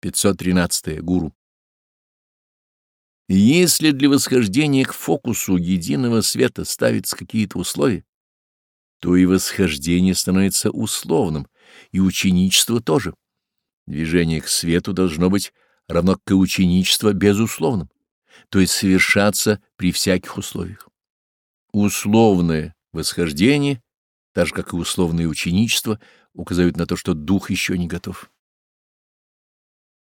513. Гуру. Если для восхождения к фокусу единого света ставятся какие-то условия, то и восхождение становится условным, и ученичество тоже. Движение к свету должно быть равно как и ученичество безусловным, то есть совершаться при всяких условиях. Условное восхождение, так же как и условное ученичество, указывают на то, что дух еще не готов.